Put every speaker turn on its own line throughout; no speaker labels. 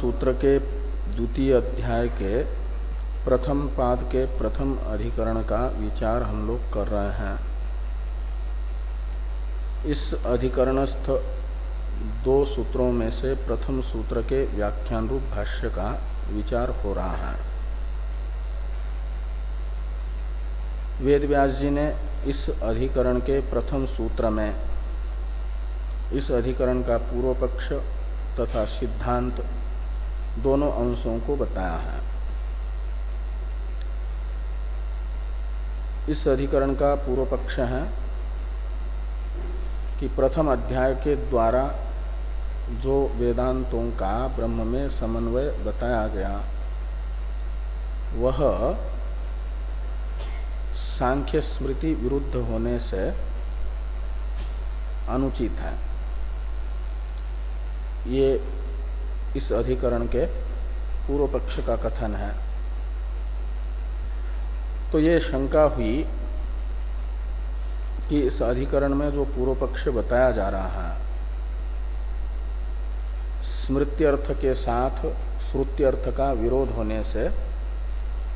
सूत्र के द्वितीय अध्याय के प्रथम पाद के प्रथम अधिकरण का विचार हम लोग कर रहे हैं। इस अधिकरणस्थ दो सूत्रों में से प्रथम सूत्र के व्याख्यान रूप भाष्य का विचार हो रहा है। वेद व्यास जी ने इस अधिकरण के प्रथम सूत्र में इस अधिकरण का पूर्व पक्ष तथा सिद्धांत दोनों अंशों को बताया है। इस अधिकरण का पूर्व पक्ष है कि प्रथम अध्याय के द्वारा जो वेदांतों का ब्रह्म में समन्वय बताया गया, वह सांख्य स्मृति विरुद्ध होने से अनुचित है। ये इस अधिकरण के पूर्व पक्ष का कथन है। तो ये शंका हुई कि इस अधिकरण में जो पूर्व पक्ष बताया जा रहा है, स्मृत्यर्थ के साथ श्रुत्यर्थ का विरोध होने से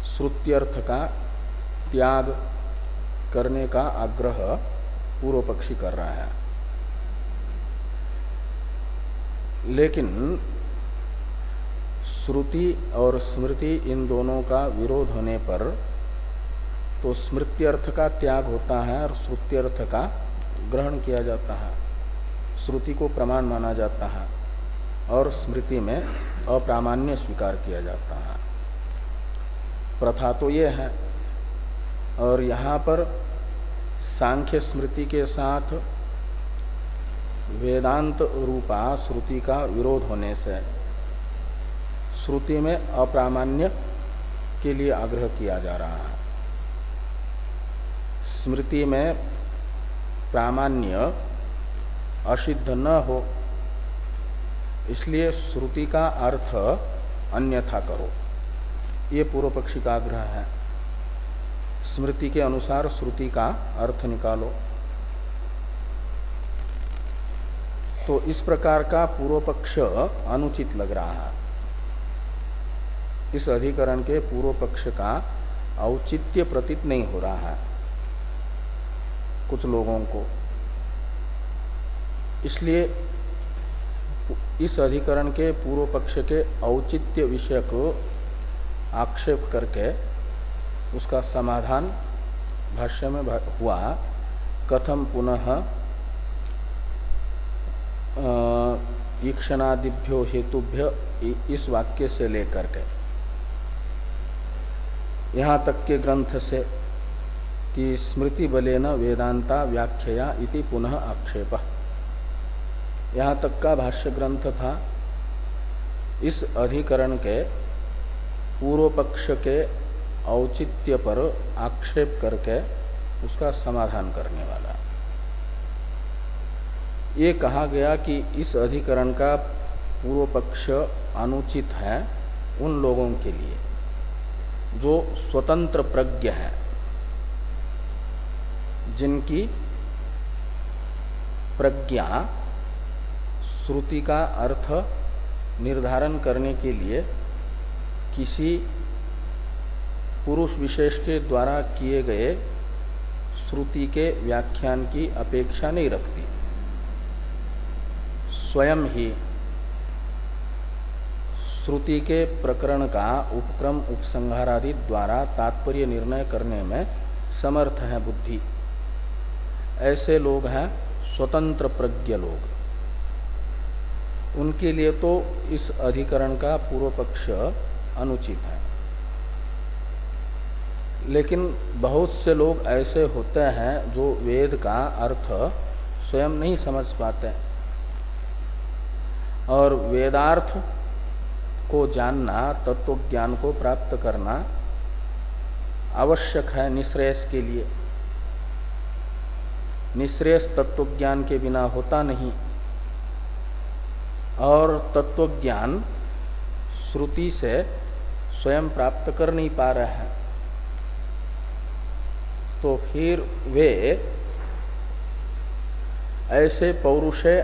श्रुत्यर्थ का त्याग करने का आग्रह पूर्व पक्षी कर रहा है। लेकिन श्रुति और स्मृति इन दोनों का विरोध होने पर तो स्मृत्यर्थ का त्याग होता है और श्रुत्यर्थ का ग्रहण किया जाता है। श्रुति को प्रमाण माना जाता है और स्मृति में अप्रामाण्य स्वीकार किया जाता है। प्रथा तो यह है और यहाँ पर सांख्य स्मृति के साथ वेदांत रूपा श्रुति का विरोध होने से श्रुति में अप्रामाण्य के लिए आग्रह किया जा रहा है। स्मृति में प्रामाण्य असिद्ध न हो, इसलिए श्रुति का अर्थ अन्यथा करो। ये पूर्व पक्षी का आग्रह है। स्मृति के अनुसार श्रुति का अर्थ निकालो। तो इस प्रकार का पूर्व पक्ष अनुचित लग रहा है। इस अधिकरण के पूर्व पक्ष का औचित्य प्रतीत नहीं हो रहा है कुछ लोगों को। इसलिए इस अधिकरण के पूर्व पक्ष के औचित्य विषय को आक्षेप करके उसका समाधान भाष्य में हुआ। कथम पुनः ईक्षणादिभ्यो हेतुभ्य इस वाक्य से लेकर के। यहाँ तक के ग्रंथ से कि स्मृति बलेन वेदांता व्याख्या इति पुनः आक्षेप। यहाँ तक का भाष्य ग्रंथ था, इस अधिकरण के पूर्व पक्ष के औचित्य पर आक्षेप करके उसका समाधान करने वाला। ये कहा गया कि इस अधिकरण का पूर्व पक्ष अनुचित है उन लोगों के लिए। जो स्वतंत्र प्रज्ञ है, जिनकी प्रज्ञा श्रुति का अर्थ निर्धारण करने के लिए किसी पुरुष विशेष के द्वारा किए गए श्रुति के व्याख्यान की अपेक्षा नहीं रखती। स्वयं ही श्रुति के प्रकरण का उपक्रम उपसंहारादि द्वारा तात्पर्य निर्णय करने में समर्थ है बुद्धि। ऐसे लोग हैं स्वतंत्र प्रज्ञ लोग। उनके लिए तो इस अधिकरण का पूर्व पक्ष अनुचित है। लेकिन बहुत से लोग ऐसे होते हैं जो वेद का अर्थ स्वयं नहीं समझ पाते। और वेदार्थ को जानना तत्व ज्ञान को प्राप्त करना आवश्यक है निश्रेयस के लिए। निश्रेयस तत्व ज्ञान के बिना होता नहीं। और तत्व ज्ञान श्रुति से स्वयं प्राप्त कर नहीं पा रहे हैं। तो फिर वे ऐसे पौरुषे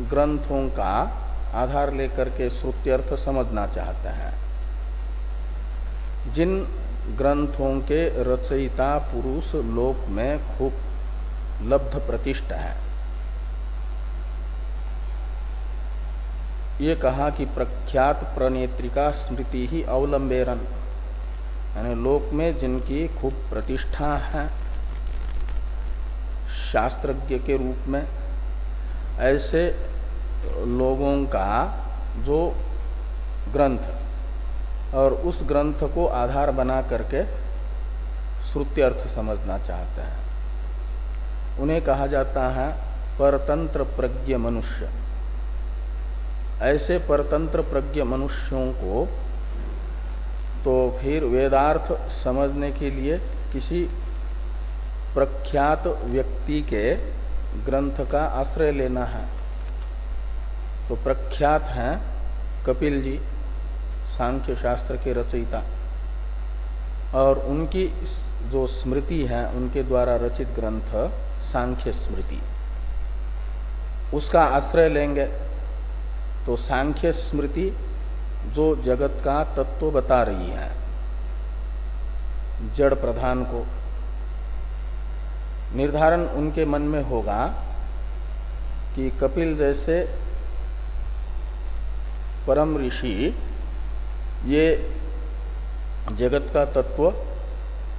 ग्रंथों का आधार लेकर के श्रुत्यर्थ समझना चाहते हैं। जिन ग्रंथों के रचयिता पुरुष लोक में खूब लब्ध प्रतिष्ठा है। ये कहा कि प्रख्यात प्रणेत्रिका स्मृति ही अवलंबेरन, यानी लोक में जिनकी खूब प्रतिष्ठा है। शास्त्रज्ञ के रूप में ऐसे लोगों का जो ग्रंथ और उस ग्रंथ को आधार बना करके श्रुत्यर्थ समझना चाहते हैं। उन्हें कहा जाता है परतंत्र प्रज्ञ मनुष्य। ऐसे परतंत्र प्रज्ञ मनुष्यों को तो फिर वेदार्थ समझने के लिए किसी प्रख्यात व्यक्ति के ग्रंथ का आश्रय लेना है। तो प्रख्यात हैं कपिल जी, सांख्य शास्त्र के रचयिता। और उनकी जो स्मृति है, उनके द्वारा रचित ग्रंथ सांख्य स्मृति। उसका आश्रय लेंगे तो सांख्य स्मृति जो जगत का तत्व बता रही है, जड़ प्रधान को। निर्धारण उनके मन में होगा कि कपिल जैसे परम ऋषि, ये जगत का तत्व,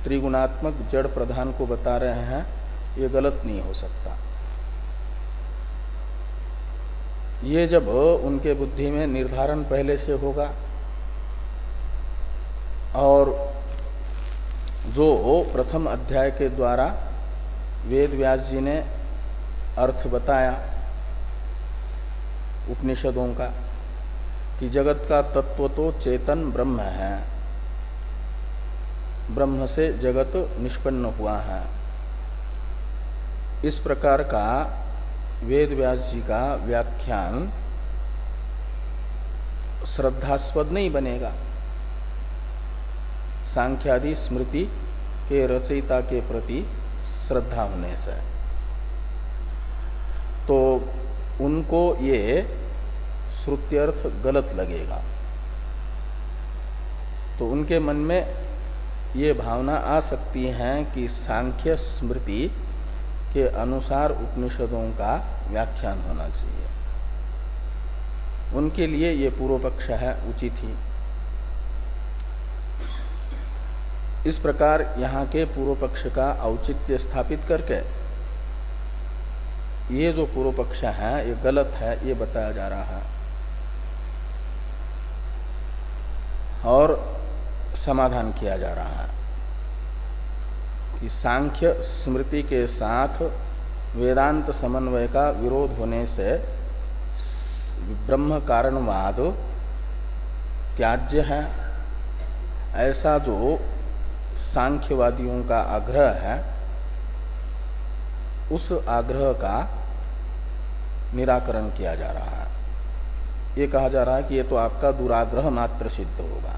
त्रिगुणात्मक जड़ प्रधान को बता रहे हैं, ये गलत नहीं हो सकता। ये जब उनके बुद्धि में निर्धारण पहले से होगा, और जो प्रथम अध्याय के द्वारा वेद व्यास जी ने अर्थ बताया, उपनिषदों का कि जगत का तत्व तो चेतन ब्रह्म है। ब्रह्म से जगत निष्पन्न हुआ है। इस प्रकार का वेद व्यास जी का व्याख्यान श्रद्धास्पद नहीं बनेगा। सांख्यादि स्मृति के रचयिता के प्रति श्रद्धा होने से। तो उनको ये श्रुत्यर्थ गलत लगेगा। तो उनके मन में ये भावना आ सकती है कि सांख्य स्मृति के अनुसार उपनिषदों का व्याख्यान होना चाहिए। उनके लिए ये पूर्व पक्ष है, उचित ही। इस प्रकार यहाँ के पूर्व पक्ष का औचित्य स्थापित करके ये जो पूर्व पक्ष है, ये गलत है, ये बताया जा रहा है। और समाधान किया जा रहा है कि सांख्य स्मृति के साथ वेदांत समन्वय का विरोध होने से ब्रह्म कारणवाद त्याज्य है। ऐसा जो सांख्यवादियों का आग्रह है, उस आग्रह का निराकरण किया जा रहा है। ये कहा जा रहा है कि ये तो आपका दुराग्रह मात्र सिद्ध होगा।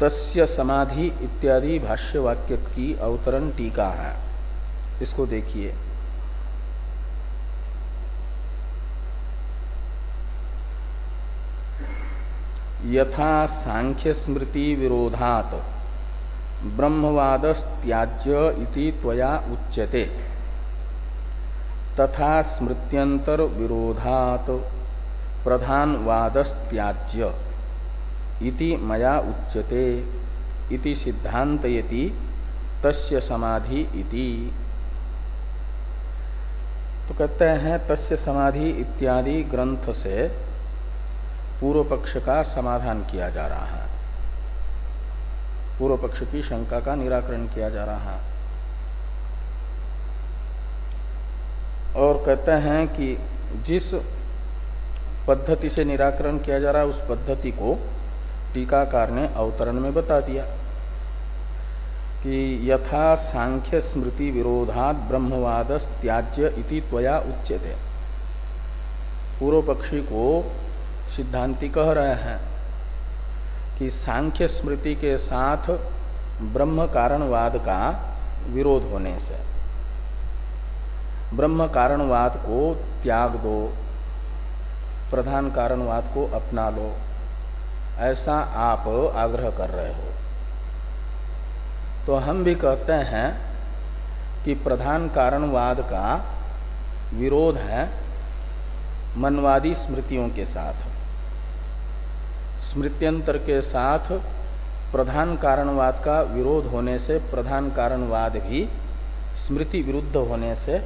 तस्य समाधि इत्यादि भाष्य वाक्य की अवतरण टीका है। इसको देखिए। यथा सांख्य स्मृति विरोधात ब्रह्मवाद त्याज्य इति त्वया उच्यते। तथा स्मृत्यंतर विरोधात प्रधानवाद त्याज्य इति मया उच्यते इति सिद्धांतयति, तस्य समाधि इति। तो कहते हैं, तस्य समाधि इत्यादि ग्रंथ से पूर्व पक्ष का समाधान किया जा रहा है। पूर्व पक्ष की शंका का निराकरण किया जा रहा है। और कहते हैं कि जिस पद्धति से निराकरण किया जा रहा है, उस पद्धति को टीकाकार ने अवतरण में बता दिया कि यथा सांख्य स्मृति विरोधात ब्रह्मवाद त्याज्य इति त्वया उच्यते। पूर्व पक्षी को सिद्धांति कह रहे हैं कि सांख्य स्मृति के साथ ब्रह्म कारणवाद का विरोध होने से ब्रह्म कारणवाद को त्याग दो, प्रधान कारणवाद को अपना लो। ऐसा आप आग्रह कर रहे हो। तो हम भी कहते हैं कि प्रधान कारणवाद का विरोध है मनवादी स्मृतियों के साथ। स्मृत्यंतर के साथ प्रधान कारणवाद का विरोध होने से प्रधान कारणवाद भी स्मृति विरुद्ध होने से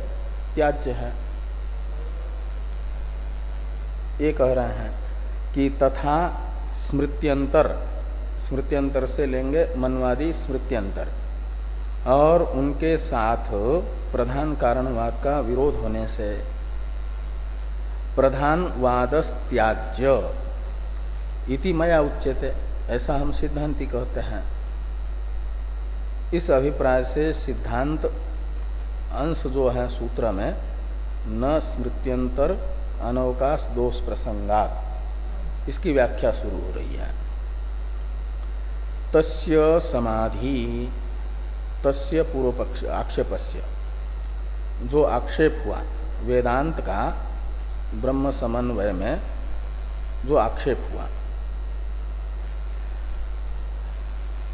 त्याज्य है। ये कह रहे हैं कि तथा स्मृत्यंतर स्मृत्यंतर से लेंगे मनवादी स्मृत्यंतर। और उनके साथ प्रधान कारणवाद का विरोध होने से प्रधान वादस त्याज्य इति मया उच्चते ऐसा हम सिद्धांति कहते हैं। इस अभिप्राय से सिद्धांत अंश जो है सूत्र में, न स्मृत्यंतर अनवकाश दोष प्रसंगात। इसकी व्याख्या शुरू हो रही है। तस्य समाधि, तस्य पूर्व पक्ष आक्षेपस्य। जो आक्षेप हुआ, वेदांत का ब्रह्म समन्वय में जो आक्षेप हुआ,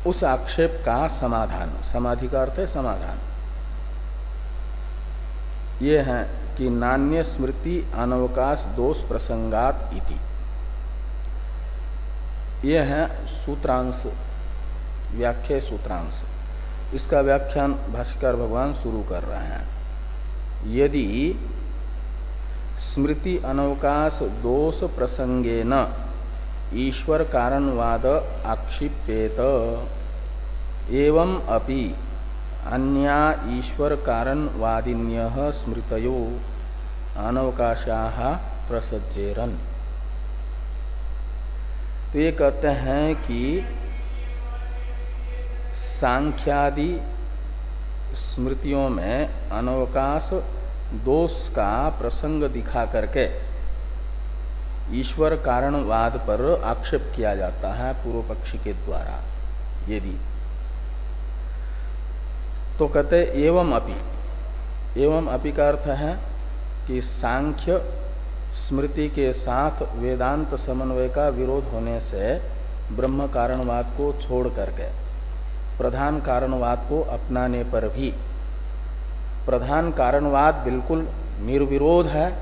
उस आक्षेप का समाधान, समाधि का अर्थ है समाधान। ये है कि नान्य स्मृति अनवकाश दोष प्रसंगात इति। ये है सूत्रांश, व्याख्या सूत्रांश। इसका व्याख्यान भाष्कर भगवान शुरू कर रहे हैं। यदि स्मृति अनवकाश दोष प्रसंगे न ईश्वर कारणवाद आक्षिपेत एवं अपि अन्या ईश्वर कारणवादिन्य स्मृतयो। अनवकाशा प्रसज्जेरन। तो ये कहते हैं कि सांख्यादि स्मृतियों में अनवकाश दोष का प्रसंग दिखा करके ईश्वर कारणवाद पर आक्षेप किया जाता है पूर्व पक्षी के द्वारा। यदि तो कहते एवं अपि। एवं अपि का अर्थ है कि सांख्य स्मृति के साथ वेदांत समन्वय का विरोध होने से ब्रह्म कारणवाद को छोड़ करके, प्रधान कारणवाद को अपनाने पर भी। प्रधान कारणवाद बिल्कुल निर्विरोध है,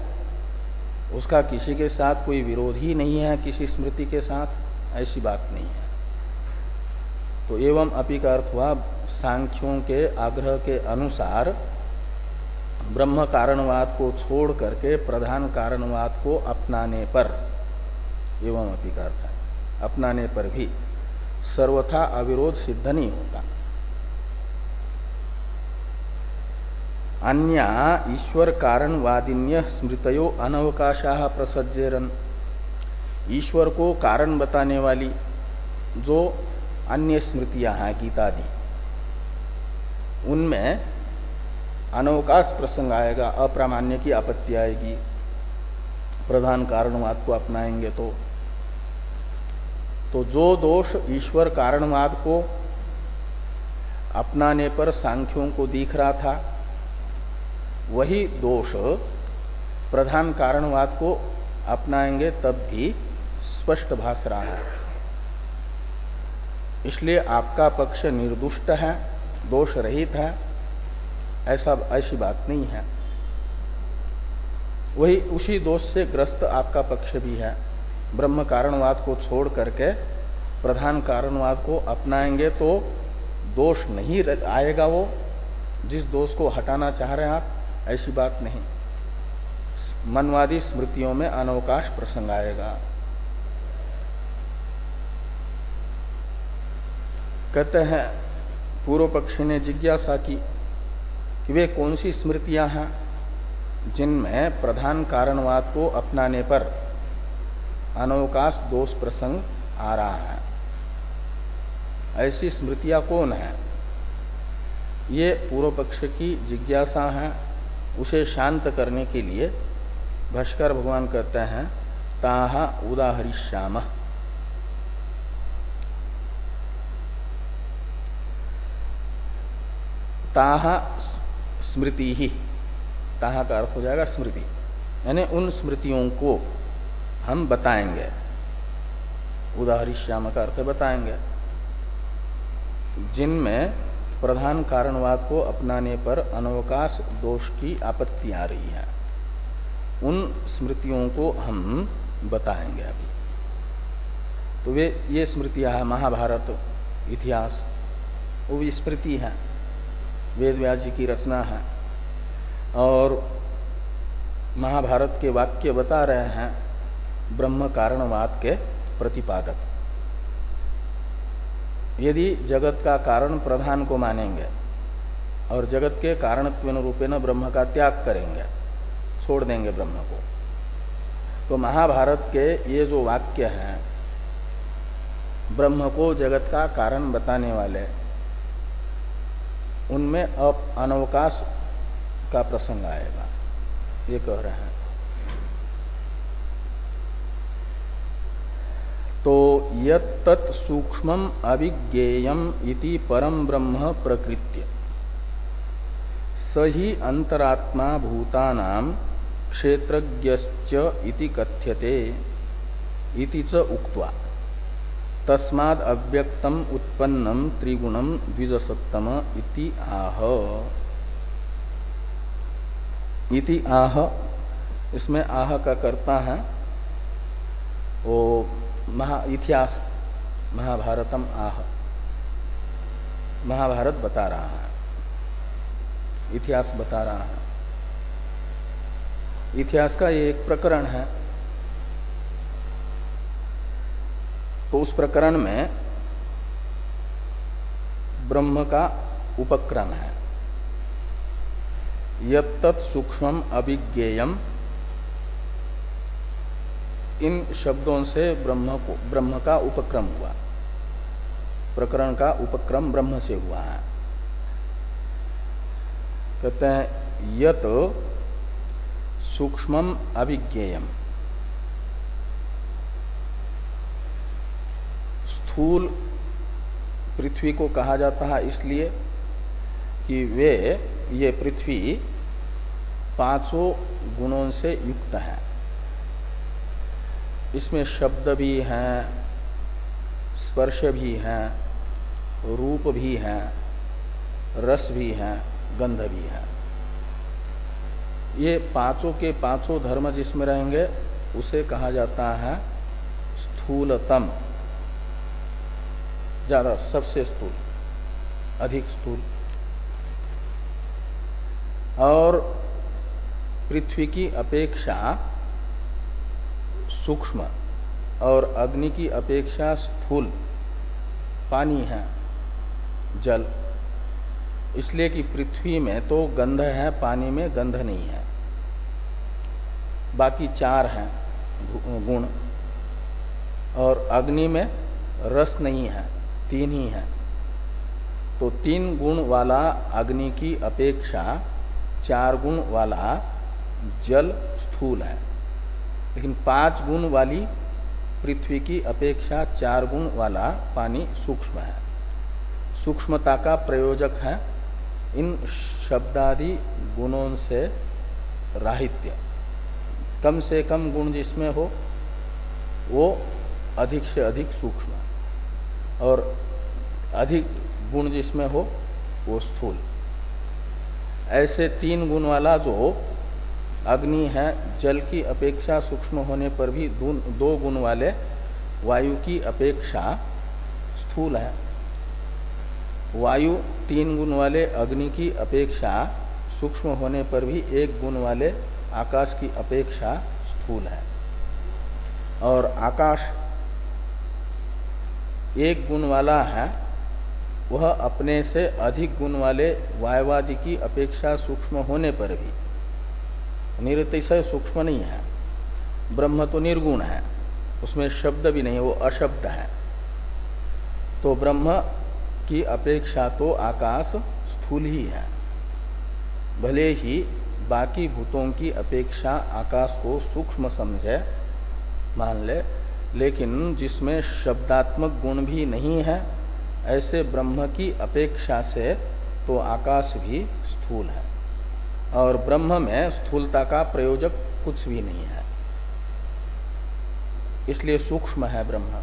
उसका किसी के साथ कोई विरोध ही नहीं है किसी स्मृति के साथ, ऐसी बात नहीं है। तो एवं अपी का अर्थ हुआ सांख्यों के आग्रह के अनुसार ब्रह्म कारणवाद को छोड़ करके प्रधान कारणवाद को अपनाने पर, एवं अपी का अर्थ है, अपनाने पर भी सर्वथा अविरोध सिद्ध नहीं होता। अन्य ईश्वर कारणवादिन्य स्मृतयो अनवकाशा प्रसज्जेरन। ईश्वर को कारण बताने वाली जो अन्य स्मृतियाँ हैं, गीतादि उनमें अनवकाश प्रसंग आएगा, अप्रामाण्य की आपत्ति आएगी। प्रधान कारणवाद को अपनाएँगे तो। तो जो दोष ईश्वर कारणवाद को अपनाने पर सांख्यों को दिख रहा था, वही दोष प्रधान कारणवाद को अपनाएँगे तब भी स्पष्ट भाष रहा है। इसलिए आपका पक्ष निर्दुष्ट है। दोष रहित है, ऐसा ऐसी बात नहीं है। वही उसी दोष से ग्रस्त आपका पक्ष भी है। ब्रह्म कारणवाद को छोड़ करके प्रधान कारणवाद को अपनाएँगे तो दोष नहीं आएगा वो। जिस दोष को हटाना चाह रहे हैं आप, ऐसी बात नहीं। मनवादी स्मृतियों में अनवकाश प्रसंग आएगा। कहते हैं पूर्व पक्षी ने जिज्ञासा की कि वे कौन सी स्मृतियाँ हैं जिनमें प्रधान कारणवाद को अपनाने पर अनवकाश दोष प्रसंग आ रहा है। ऐसी स्मृतियाँ कौन है? ये पूर्व पक्ष की जिज्ञासा है। उसे शांत करने के लिए भाष्कर भगवान कहते हैं, ताहा उदाहरिश्याम ताहा स्मृति। ही ताहा का अर्थ हो जाएगा स्मृति। यानी उन स्मृतियों को हम बताएँगे। उदाहरिश्याम का अर्थ बताएँगे। जिनमें प्रधान कारणवाद को अपनाने पर अनवकाश दोष की आपत्ति आ रही है। उन स्मृतियों को हम बताएँगे अभी। तो वे, ये स्मृतियाँ है, महाभारत, इतिहास, वो भी स्मृति है। वेद व्यास जी की रचना है। और महाभारत के वाक्य बता रहे हैं ब्रह्म कारणवाद के प्रतिपादक। यदि जगत का कारण प्रधान को मानेंगे और जगत के कारणत्व रूपे न ब्रह्म का त्याग करेंगे, छोड़ देंगे ब्रह्म को तो महाभारत के ये जो वाक्य हैं, ब्रह्म को जगत का कारण बताने वाले उनमें अब अनवकाश का प्रसंग आएगा। ये कह रहे हैं। तो यत सूक्ष्म अभिज्ञेयम इति परम ब्रह्म प्रकृत्य। सही अंतरात्मा भूतानाम क्षेत्रज्ञश्च इति कथ्यते, इति च उक्त्वा। तस्माद अव्यक्तम उत्पन्नम त्रिगुणम द्विजसत्तम इति आह। इति आह। इसमें आह का करता है। वो महा इतिहास, महाभारतम आह। महाभारत बता रहा है। इतिहास बता रहा है। इतिहास का ये एक प्रकरण है। तो उस प्रकरण में ब्रह्म का उपक्रम है। यत्त सूक्ष्म अभिज्ञेयम। इन शब्दों से ब्रह्म को, ब्रह्म का उपक्रम हुआ। प्रकरण का उपक्रम ब्रह्म से हुआ है। कहते हैं, यत सूक्ष्म अभिज्ञेयम। स्थूल पृथ्वी को कहा जाता है, इसलिए कि वे, ये पृथ्वी पाँचों गुणों से युक्त है। इसमें शब्द भी हैं, स्पर्श भी हैं, रूप भी हैं, रस भी है, गंध भी है। ये पाँचों के पाँचों धर्म जिसमें रहेंगे, उसे कहा जाता है स्थूलतम। ज़्यादा सबसे स्थूल, अधिक स्थूल। और पृथ्वी की अपेक्षा सूक्ष्म और अग्नि की अपेक्षा स्थूल पानी है, जल। इसलिए कि पृथ्वी में तो गंध है, पानी में गंध नहीं है। बाकी चार हैं गुण। और अग्नि में रस नहीं है। तीन ही है। तो तीन गुण वाला अग्नि की अपेक्षा चार गुण वाला जल स्थूल है। लेकिन पाँच गुण वाली पृथ्वी की अपेक्षा चार गुण वाला पानी सूक्ष्म है। सूक्ष्मता का प्रयोजक है इन शब्दादि गुणों से राहित्य। कम से कम गुण जिसमें हो, वो अधिक से अधिक सूक्ष्म। और अधिक गुण जिसमें हो, वो स्थूल। ऐसे तीन गुण वाला जो अग्नि है, जल की अपेक्षा सूक्ष्म होने पर भी दो गुण वाले वायु की अपेक्षा स्थूल है। वायु तीन गुण वाले, अग्नि की अपेक्षा सूक्ष्म होने पर भी एक गुण वाले, आकाश की अपेक्षा स्थूल है। और आकाश एक गुण वाला है, वह अपने से अधिक गुण वाले वायवादि की अपेक्षा सूक्ष्म होने पर भी। निरतिशय सूक्ष्म नहीं है। ब्रह्म तो निर्गुण है, उसमें शब्द भी नहीं, वो अशब्द है। तो ब्रह्म की अपेक्षा तो आकाश स्थूल ही है। भले ही बाकी भूतों की अपेक्षा आकाश को सूक्ष्म समझे, मान ले लेकिन जिसमें शब्दात्मक गुण भी नहीं है, ऐसे ब्रह्म की अपेक्षा से तो आकाश भी स्थूल है। और ब्रह्म में स्थूलता का प्रयोजक कुछ भी नहीं है। इसलिए सूक्ष्म है ब्रह्म।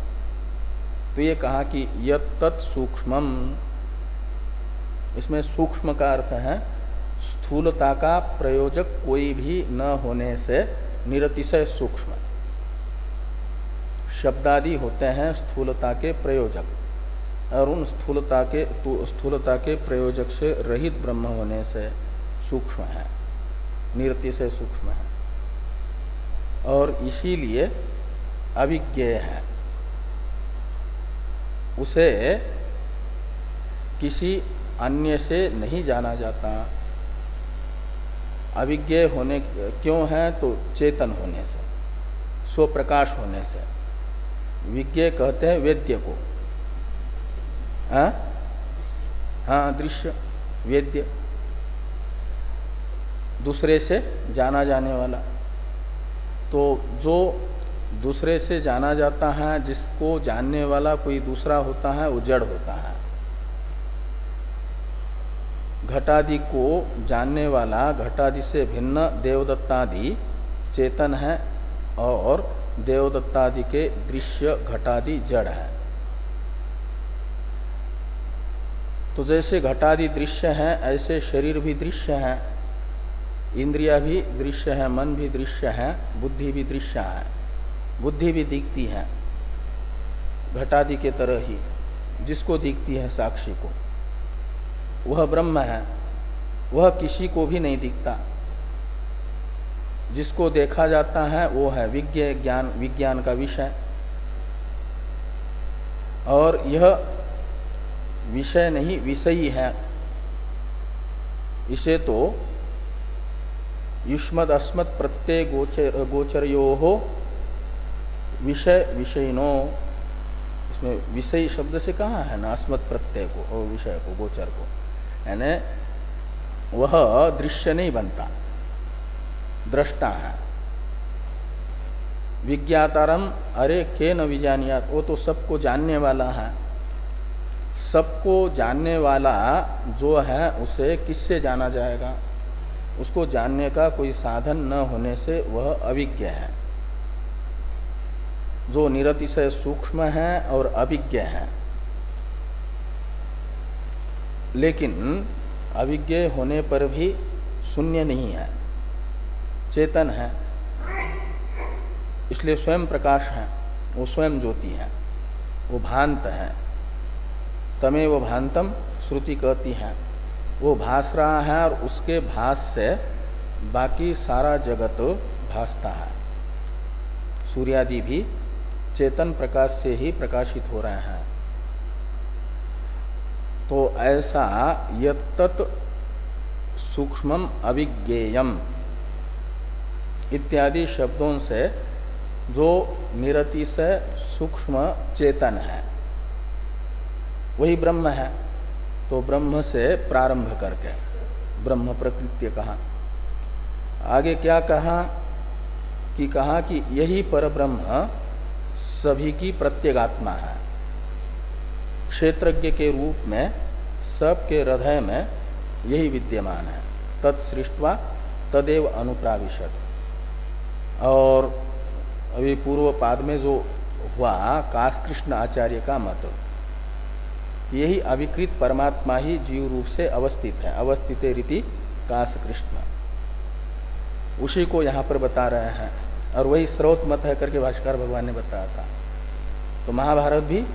तो ये कहा कि यत सूक्ष्म इसमें सूक्ष्म का अर्थ है, स्थूलता का प्रयोजक कोई भी न होने से निरतिशय सूक्ष्म। शब्दादि होते हैं स्थूलता के प्रयोजक। और उन स्थूलता के स्थूलता के प्रयोजक से रहित ब्रह्म होने से सूक्ष्म है, निरति से सूक्ष्म है। और इसीलिए अभिज्ञेय है। उसे किसी अन्य से नहीं जाना जाता। अभिज्ञ होने, क्यों है? तो चेतन होने से, स्वप्रकाश होने से। विज्ञ कहते हैं वेद्य को। हाँ, हाँ दृश्य वेद्य। दूसरे से जाना जाने वाला। तो जो दूसरे से जाना जाता है जिसको जानने वाला कोई दूसरा होता है वो जड़ होता है। घटादि को जानने वाला घटादि से भिन्न देवदत्तादि चेतन है और देवदत्तादि के दृश्य घटादि जड़ है। तो जैसे घटादि दृश्य है, ऐसे शरीर भी दृश्य है, इंद्रिया भी दृश्य है, मन भी दृश्य है, बुद्धि भी दृश्य है, बुद्धि भी दिखती है, घटादि के तरह ही, जिसको दिखती है साक्षी को। वह ब्रह्म है, वह किसी को भी नहीं दिखता। जिसको देखा जाता है, वो है विज्ञ ज्ञान, विज्ञान का विषय। और यह विषय नहीं, विषयी है इसे तो युष्मद अस्मद प्रत्यय गोचर, गोचरयो हो विषय विषयनो। इसमें विषयी शब्द से कहा है ना अस्मद प्रत्यय को, विषय को, गोचर को? यानी वह दृश्य नहीं बनता। दृष्टा है। विज्ञातारम, अरे के न विजानियात वो तो सबको जानने वाला है। सबको जानने वाला जो है, उसे किससे जाना जाएगा? उसको जानने का कोई साधन न होने से वह अविज्ञ है। जो निरतिशय सूक्ष्म है और अभिज्ञ है। लेकिन अभिज्ञ होने पर भी शून्य नहीं है। चेतन है, इसलिए स्वयं प्रकाश है, वो स्वयं ज्योति है, वो भांत है। तमे वो भांतम श्रुति कहती है, वो भास रहा है और उसके भास से बाकी सारा जगत भासता है। सूर्यादि भी चेतन प्रकाश से ही प्रकाशित हो रहे हैं। तो ऐसा यत्त सूक्ष्म अभिज्ञेयम इत्यादि शब्दों से जो निरति से सूक्ष्म चेतन है, वही ब्रह्म है। तो ब्रह्म से प्रारंभ करके, ब्रह्म प्रकृत्य कहा। आगे क्या कहा कि कहा कि यही पर ब्रह्म सभी की प्रत्येगात्मा है। क्षेत्रज्ञ के रूप में, सबके हृदय में यही विद्यमान है। तत्सृष्टवा तदेव अनुप्राविशत। और अभी पूर्व पाद में जो हुआ काश कृष्ण आचार्य का मत यही अविकृत परमात्मा ही जीव रूप से अवस्थित है, अवस्थित रीति काश कृष्ण उसी को यहाँ पर बता रहे हैं, और वही स्रोत मत है करके भाष्कर भगवान ने बताया था। तो महाभारत भी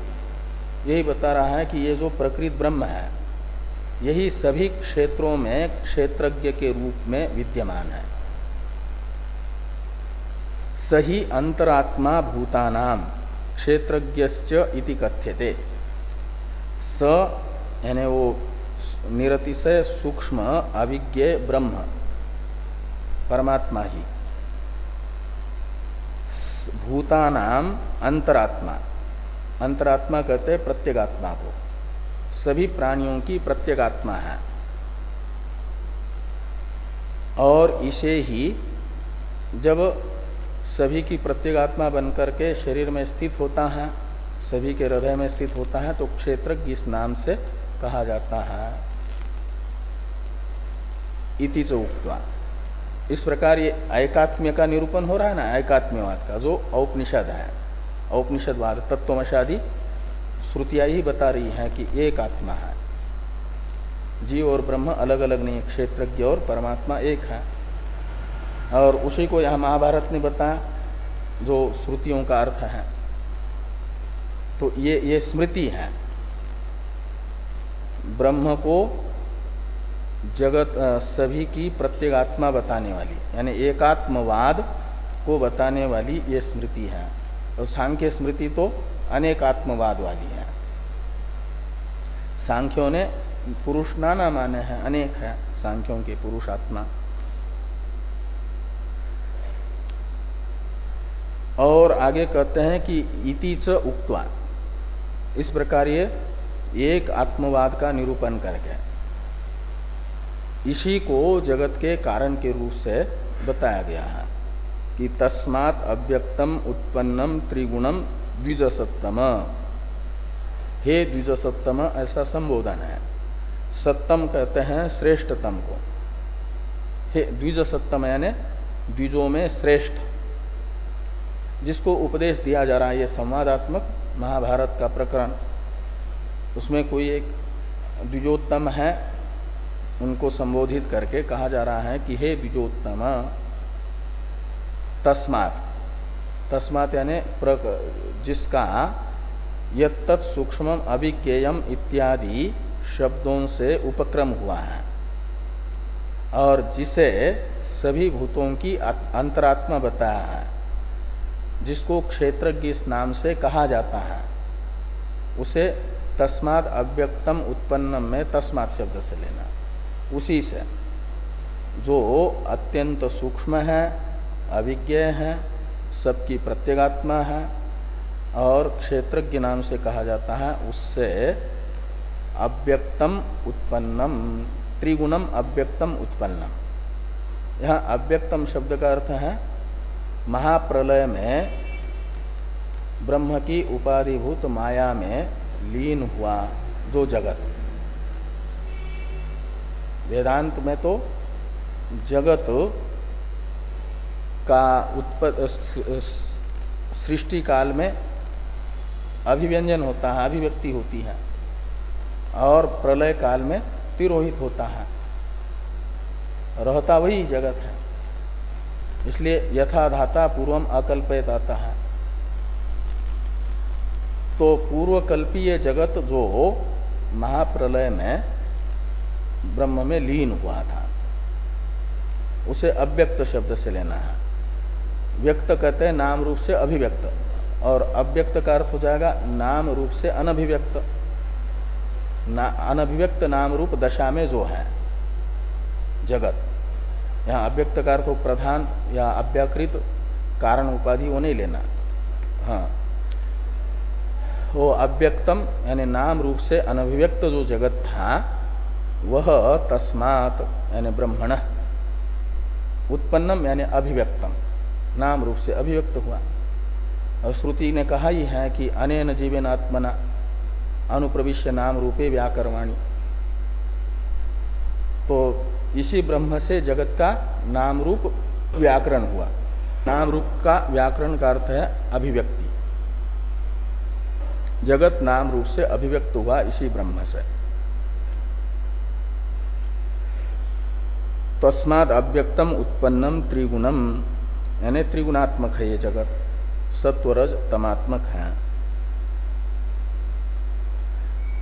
यही बता रहा है कि ये जो प्रकृत ब्रह्म है, यही सभी क्षेत्रों में क्षेत्रज्ञ के रूप में विद्यमान है। सही अंतरात्मा भूतानाम क्षेत्रज्ञ इति कथ्यते। स, यानी वो निरतिशय सूक्ष्म अभिज्ञ ब्रह्म, परमात्मा ही। भूतानाम अंतरात्मा। अंतरात्मा कहते हैं प्रत्येगात्मा को। सभी प्राणियों की प्रत्येगात्मा है। और इसे ही जब सभी की प्रत्येगात्मा बनकर के शरीर में स्थित होता है, सभी के हृदय में स्थित होता है तो क्षेत्र इस नाम से कहा जाता है। इति चौकवा इस प्रकार ये एकात्म्य का निरूपण हो रहा है ना एकात्म्यवाद का, जो औपनिषद है। औपनिषदवाद तत्वमशादी श्रुतियाँ ही बता रही हैं कि एक आत्मा है। जीव और ब्रह्म अलग अलग नहीं, क्षेत्रज्ञ और परमात्मा एक है। और उसी को यहाँ महाभारत ने बताया, जो श्रुतियों का अर्थ है। तो ये ये स्मृति है। ब्रह्म को जगत सभी की प्रत्येगात्मा बताने वाली, यानी एकात्मवाद को बताने वाली ये स्मृति है। और सांख्य स्मृति तो अनेक आत्मवाद वाली है। सांख्यों ने पुरुष नाना माने हैं, अनेक है, सांख्यों के पुरुष और आगे कहते हैं कि इति च उक्वा इस प्रकार ये एक आत्मवाद का निरूपण करके इसी को जगत के कारण के रूप से बताया गया है कि तस्मात अव्यक्तम उत्पन्नम त्रिगुणम द्विजसत्तम। हे द्विजसत्तम, ऐसा संबोधन है। सत्तम कहते हैं श्रेष्ठतम को। हे द्विजसत्तम यानी द्विजों में श्रेष्ठ। जिसको उपदेश दिया जा रहा है, ये संवादात्मक महाभारत का प्रकरण। उसमें कोई एक द्विजोत्तम है, उनको संबोधित करके कहा जा रहा है कि हे द्विजोत्तम, तस्मात तस्मात यानी जिसका यत्त सूक्ष्म अभिज्ञेयम इत्यादि शब्दों से उपक्रम हुआ है, और जिसे सभी भूतों की अंतरात्मा बताया है। जिसको क्षेत्रज्ञ इस नाम से कहा जाता है, उसे तस्मात अव्यक्तम उत्पन्नम में तस्मात शब्द से लेना। उसी से, जो अत्यंत सूक्ष्म है अभिज्ञ है, सबकी प्रत्येगात्मा है, और क्षेत्रज्ञ नाम से कहा जाता है, उससे अव्यक्तम उत्पन्नम, त्रिगुणम अव्यक्तम उत्पन्नम। यहाँ अव्यक्तम शब्द का अर्थ है महाप्रलय में ब्रह्म की उपाधिभूत माया में लीन हुआ जो जगत। वेदांत में तो जगत का सृष्टि काल में अभिव्यंजन होता है, अभिव्यक्ति होती है और प्रलय काल में तिरोहित होता है। रहता वही जगत है। इसलिए यथाधाता पूर्वम अकल्पित आता है तो पूर्वकल्पीय जगत जो महाप्रलय में ब्रह्म में लीन हुआ था उसे अव्यक्त शब्द से लेना है। व्यक्त कहते हैं नाम रूप से अभिव्यक्त और अव्यक्त का अर्थ हो जाएगा नाम रूप से अनभिव्यक्त। ना, अनभिव्यक्त नाम रूप दशा में जो है जगत यहाँ अव्यक्त का अर्थ प्रधान या अव्याकृत कारण उपाधि वो नहीं लेना। हाँ। वो अव्यक्तम, यानी नाम रूप से अनभिव्यक्त जो जगत था, वह तस्मात, यानी ब्रह्मण, उत्पन्नम, यानी अभिव्यक्तम, नाम रूप से अभिव्यक्त हुआ। और श्रुति ने कहा ही है कि अनेन जीवन आत्मना अनुप्रविश्य नाम रूपे व्याकरवाणी। तो इसी ब्रह्म से जगत का नाम रूप व्याकरण हुआ। नाम रूप का व्याकरण का अर्थ है अभिव्यक्ति। जगत नाम रूप से अभिव्यक्त हुआ इसी ब्रह्म से। तस्माद अव्यक्तम उत्पन्नम त्रिगुणम, यानी त्रिगुणात्मक है ये जगत। सत्वरज तमात्मक है।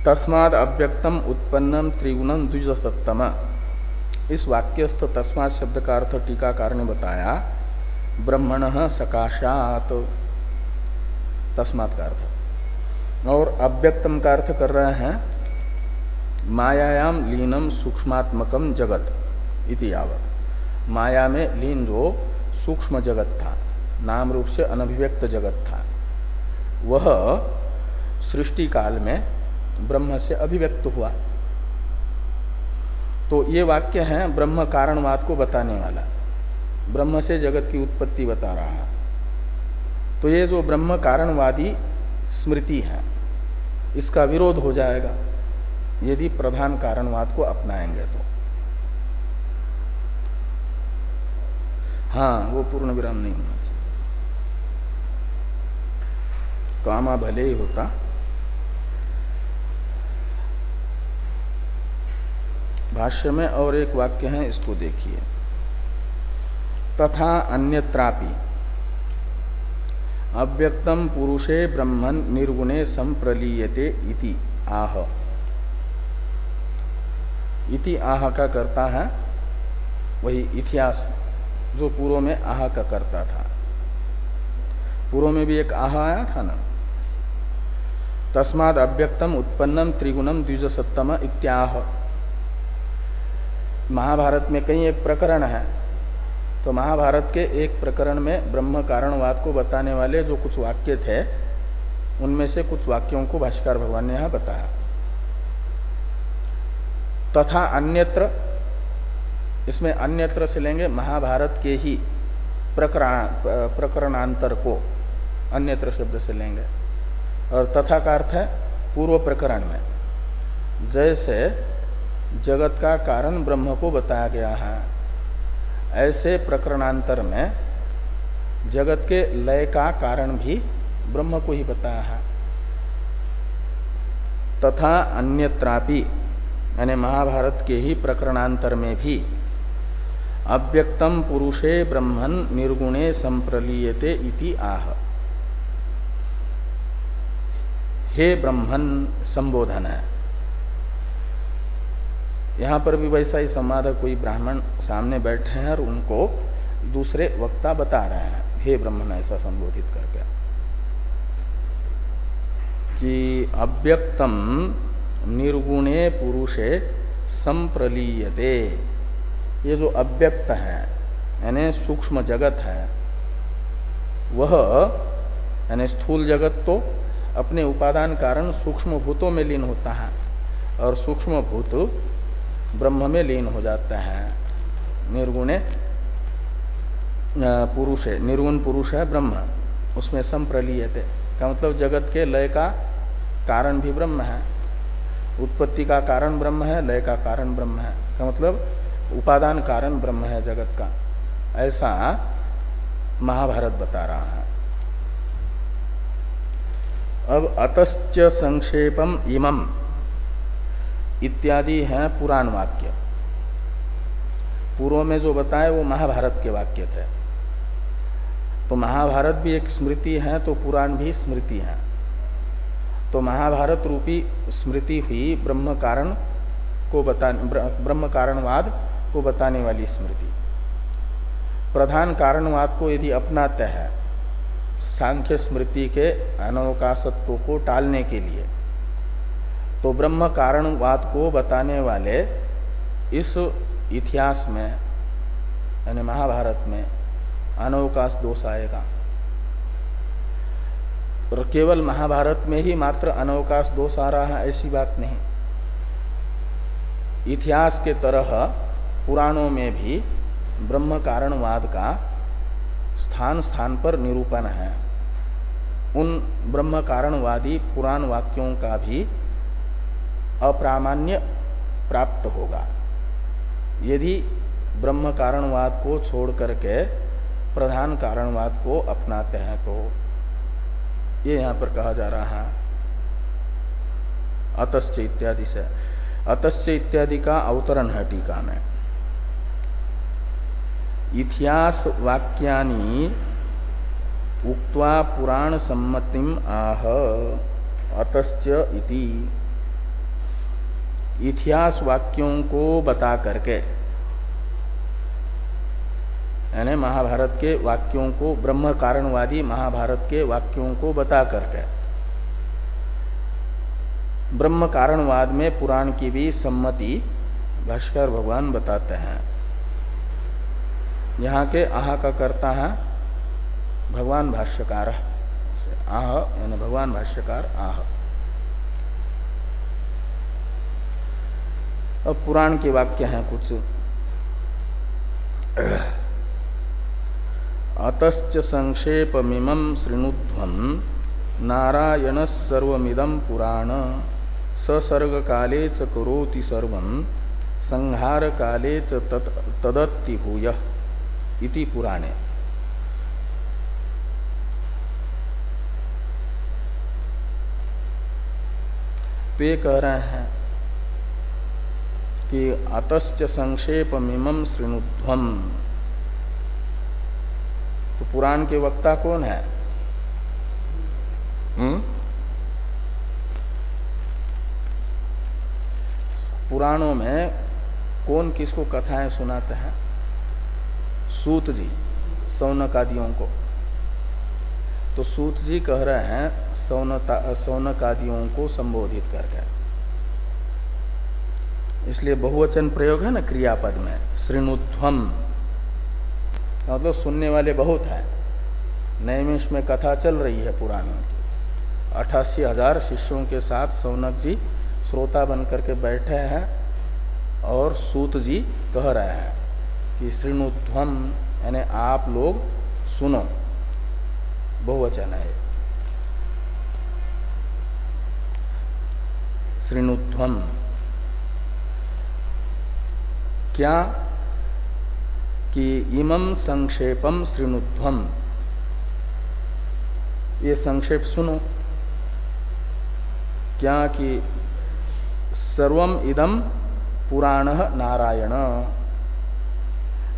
तस्माद अव्यक्तम उत्पन्नम त्रिगुणम द्विज सत्तम इस वाक्यस्थ तस्मात शब्द का अर्थ टीकाकार ने बताया, ब्रह्मण सकाशात। तस्मात का अर्थ। और अव्यक्तम का अर्थ कर रहे हैं मायायाम लीनम सूक्ष्मात्मकम जगत इति यावत। माया में लीन जो सूक्ष्म जगत था, नाम रूप से अनभिव्यक्त जगत था, वह सृष्टि काल में ब्रह्म से अभिव्यक्त हुआ। तो ये वाक्य है ब्रह्म कारणवाद को बताने वाला। ब्रह्म से जगत की उत्पत्ति बता रहा है। तो ये जो ब्रह्म कारणवादी स्मृति है, इसका विरोध हो जाएगा यदि प्रधान कारणवाद को अपनाएँगे तो। हाँ वो पूर्ण विराम नहीं होना चाहिए। कामा भले ही होता। भाष्य में और एक वाक्य है, इसको देखिए। तथा अन्यत्रापि। अव्यक्तम पुरुषे ब्रह्मन निर्गुणे संप्रलीयते इति। आह। इति आह का करता है, वही इतिहास जो पूर्व में आह का करता था। पूर्व में भी एक आह आया था ना? तस्माद अव्यक्तम उत्पन्नम त्रिगुणम द्विज सप्तम इत्याह। महाभारत में कई एक प्रकरण है। तो महाभारत के एक प्रकरण में ब्रह्म कारणवाद को बताने वाले जो कुछ वाक्य थे, उनमें से कुछ वाक्यों को भाष्कर भगवान ने यहाँ बताया। तथा अन्यत्र, इसमें अन्यत्र से लेंगे महाभारत के ही प्रकरण प्रकरणांतर को, अन्यत्र शब्द से लेंगे। और तथा का अर्थ है पूर्व प्रकरण में। जैसे जगत का कारण ब्रह्म को बताया गया है। ऐसे प्रकरणांतर में जगत के लय का कारण भी ब्रह्म को ही बताया है। तथा अन्यत्रापि, यानी महाभारत के ही प्रकरणांतर में भी, अव्यक्तम पुरुषे ब्रह्मन निर्गुणे संप्रलीयते इति आह। हे ब्रह्मन, संबोधन है। यहाँ पर भी वैसा ही संवाद कोई ब्राह्मण सामने बैठे हैं और उनको दूसरे वक्ता बता रहे हैं। हे ब्राह्मण, ऐसा संबोधित करके। कि अव्यक्तम निर्गुणे पुरुषे संप्रलीयते। ये जो अव्यक्त है, यानी सूक्ष्म जगत है, वह, यानी स्थूल जगत तो अपने उपादान कारण सूक्ष्म भूतों में लीन होता है, और सूक्ष्म भूत ब्रह्म में लीन हो जाता है। निर्गुणे पुरुष है। निर्गुण पुरुष है, ब्रह्म। उसमें संप्रलीयते। का मतलब जगत के लय का कारण भी ब्रह्म है। उत्पत्ति का कारण ब्रह्म है, लय का कारण ब्रह्म है। का मतलब उपादान कारण ब्रह्म है जगत का। ऐसा महाभारत बता रहा है। अब अतश्च संक्षेपम इमम। इत्यादि हैं पुराण वाक्य। पूर्व में जो बताए वो महाभारत के वाक्य थे। तो महाभारत भी एक स्मृति है तो पुराण भी स्मृति है। तो महाभारत रूपी स्मृति हुई ब्रह्म कारण को बताने ब्रह्म कारणवाद को बताने वाली स्मृति। प्रधान कारणवाद को यदि अपनाते हैं, सांख्य स्मृति के अनवकाशत्व को टालने के लिए तो ब्रह्म कारणवाद को बताने वाले इस इतिहास में, यानी महाभारत में, अनवकाश दोष आएगा। और केवल महाभारत में ही मात्र अनवकाश दोष आ रहा है, ऐसी बात नहीं। इतिहास के तरह पुराणों में भी ब्रह्म कारणवाद का स्थान स्थान पर निरूपण है। उन ब्रह्म कारणवादी पुराण वाक्यों का भी अप्रामाण्य प्राप्त होगा। यदि ब्रह्म कारणवाद को छोड़ करके प्रधान कारणवाद को अपनाते हैं तो ये यहाँ पर कहा जा रहा है। अतश्च इत्यादि से। अतश्च इत्यादि का अवतरण है टीका में। इतिहास वाक्यानि उक्त्वा पुराण सम्मतिम आह। अतश्च इति। इतिहास वाक्यों को बता करके, यानी महाभारत के वाक्यों को ब्रह्म कारणवादी महाभारत के वाक्यों को बता करके। ब्रह्म कारणवाद में पुराण की भी सम्मति भाष्कर भगवान बताते हैं। यहाँ के आह का करता है भगवान भाष्यकार। आह, यानी भगवान भाष्यकार आह। अब पुराण के वाक्य हैं कुछ। अतश्च संक्षेपमिमं श्रृणुध्वं नारायण सर्वमिदं पुराण ससर्ग काले च करोति सर्व संहार काले तदत्ति भूय इति पुराणे। वे कह रहे हैं कि अतश्च संक्षेप मिमम श्रृणुध्वम तो पुराण के वक्ता कौन है? हुँ? पुराणों में कौन किसको कथाएँ सुनाते हैं? सूत जी सौनक आदियों को। तो सूत जी कह रहे हैं सौनक आदियों को संबोधित करके। इसलिए बहुवचन प्रयोग है ना क्रियापद में। श्रृणुध्वम मतलब सुनने वाले बहुत हैं। नैमिष में कथा चल रही है पुराणों की। अठासी हज़ार शिष्यों के साथ सौनक जी श्रोता बनकर के बैठे हैं और सूत जी कह रहे हैं कि श्रृणुध्वम यानी आप लोग सुनो। बहुवचन है। श्रृणुध्वम क्या? कि इमम संक्षेपम श्रृणुध्वम ये संक्षेप सुनो। क्या कि सर्वम इदम पुराण नारायण।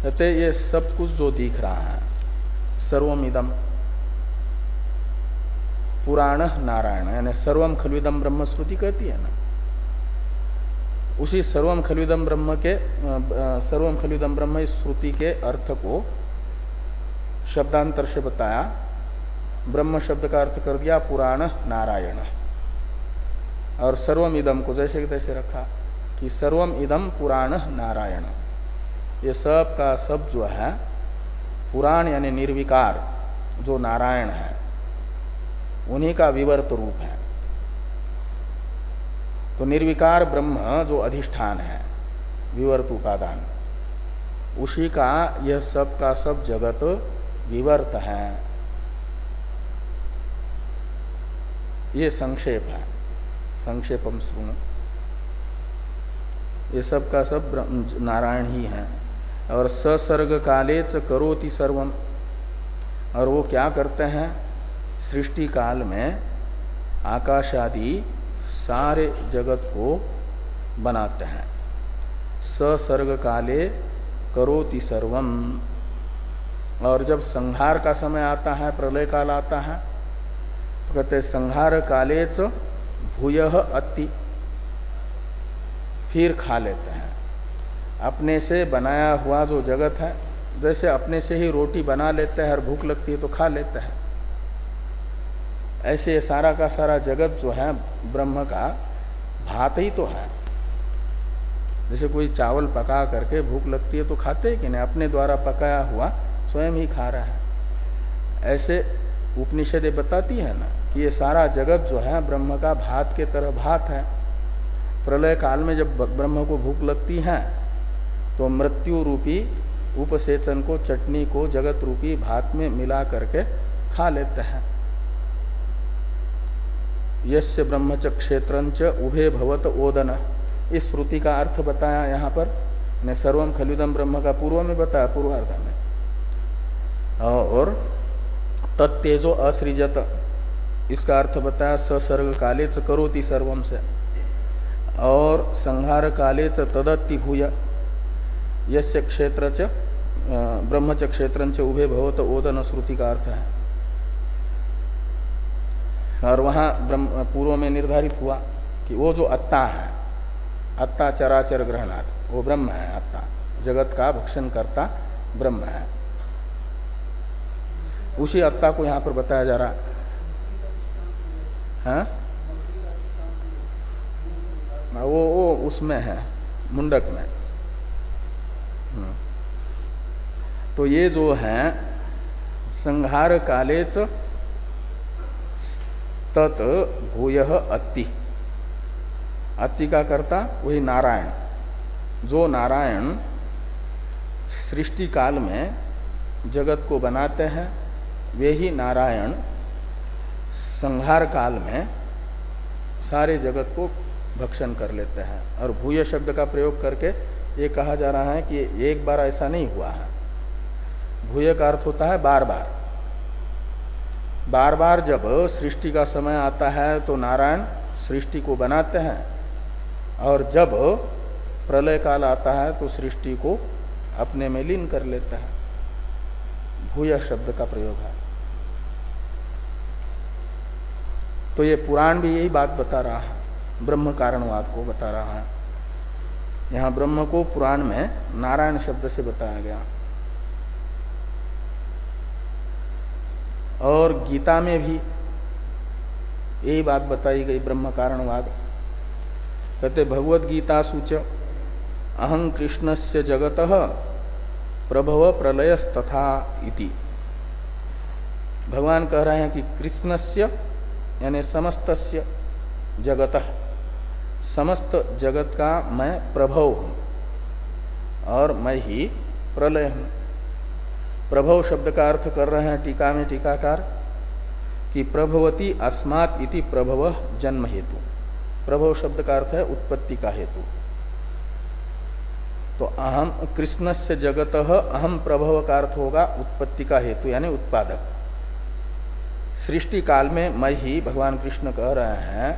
कहते ये सब कुछ जो दिख रहा है, सर्वम इदम पुराण नारायण, यानी सर्वम खलविदम ब्रह्म कहती है ना? उसी सर्वम खलुदम ब्रह्म के सर्वम खलविदम ब्रह्म इस श्रुति के अर्थ को शब्दांतर से बताया। ब्रह्म शब्द का अर्थ कर दिया पुराण नारायण। और सर्वम इदम को जैसे तैसे रखा कि सर्वम इदम पुराण नारायण। ये सब का सब जो है, पुराण यानी निर्विकार जो नारायण है, उन्हीं का विवर्त रूप है। तो निर्विकार ब्रह्म जो अधिष्ठान है, विवर्त उपादान, उसी का यह सब का सब जगत विवर्त है। ये संक्षेप है, संक्षेपम सुन। ये सब का सब नारायण ही है, और ससर्ग काले च करोति सर्वम। और वो क्या करते हैं? सृष्टि काल में आकाश आदि सारे जगत को बनाते हैं। ससर्ग काले करोति सर्वम और जब संहार का समय आता है, प्रलय काल आता है तो कहते संहार काले च भूय अति। फिर खा लेते हैं। अपने से बनाया हुआ जो जगत है, जैसे अपने से ही रोटी बना लेते हैं और भूख लगती है तो खा लेते हैं। ऐसे सारा का सारा जगत जो है, ब्रह्म का भात ही तो है। जैसे कोई चावल पका करके भूख लगती है तो खाते कि नहीं? अपने द्वारा पकाया हुआ स्वयं ही खा रहा है। ऐसे उपनिषदें बताती है ना कि ये सारा जगत जो है, ब्रह्म का भात के तरह भात है। प्रलय काल में जब ब्रह्म को भूख लगती है तो मृत्यु रूपी उपसेचन को, चटनी को, जगत रूपी भात में मिला करके खा लेते हैं। यस्य ब्रह्मच क्षेत्र उभे भवत ओदन। इस श्रुति का अर्थ बताया यहाँ पर। ने सर्वम खलुदम ब्रह्म का पूर्व में बताया, पूर्वार्ध में। और तत्तेजो असृजत। इसका अर्थ बताया ससर्ग काले च करोति सर्वम से। और संहार काले च तदत्ति भूय। यस्य क्षेत्र च ब्रह्म च क्षेत्र उभे भवत ओदन श्रुति का अर्थ है। और वहाँ पूर्व में निर्धारित हुआ कि वो जो अत्ता है, अत्ता चराचर ग्रहणात्, वो ब्रह्म है अत्ता। जगत का भक्षण करता ब्रह्म है। उसी अत्ता को यहाँ पर बताया जा रहा। है? वो वो उसमें है, मुंडक में। हम्म। तो ये जो है संहार कालेच तत् भूय अति। अति का करता, वही नारायण। जो नारायण सृष्टि काल में जगत को बनाते हैं, वे ही नारायण संहार काल में सारे जगत को भक्षण कर लेते हैं। और भूय शब्द का प्रयोग करके ये कहा जा रहा है कि एक बार ऐसा नहीं हुआ है। भूय का अर्थ होता है बार बार बार बार जब सृष्टि का समय आता है तो नारायण सृष्टि को बनाते हैं। और जब प्रलय काल आता है तो सृष्टि को अपने में लीन कर लेता है। भूय शब्द का प्रयोग है। तो ये पुराण भी यही बात बता रहा है। ब्रह्म कारणवाद को बता रहा है। यहाँ ब्रह्म को पुराण में नारायण शब्द से बताया गया। और गीता में भी यही बात बताई गई ब्रह्म कारणवाद कहते, भगवत गीता सूच अहं कृष्ण से जगत प्रभव प्रलय तथा इति। भगवान कह रहे हैं कि कृष्णस्य, यानी समस्त जगत समस्त जगत का मैं प्रभव हूँ और मैं ही प्रलय हूँ। प्रभव शब्द का अर्थ कर रहे हैं टीका में टीकाकार कि प्रभवती अस्मात इति प्रभव जन्म हेतु। प्रभव शब्द का अर्थ है उत्पत्ति का हेतु। तो अहम कृष्ण से जगत अहम प्रभव का अर्थ होगा उत्पत्ति का हेतु, यानी उत्पादक। सृष्टि काल में मैं ही भगवान कृष्ण कह रहे हैं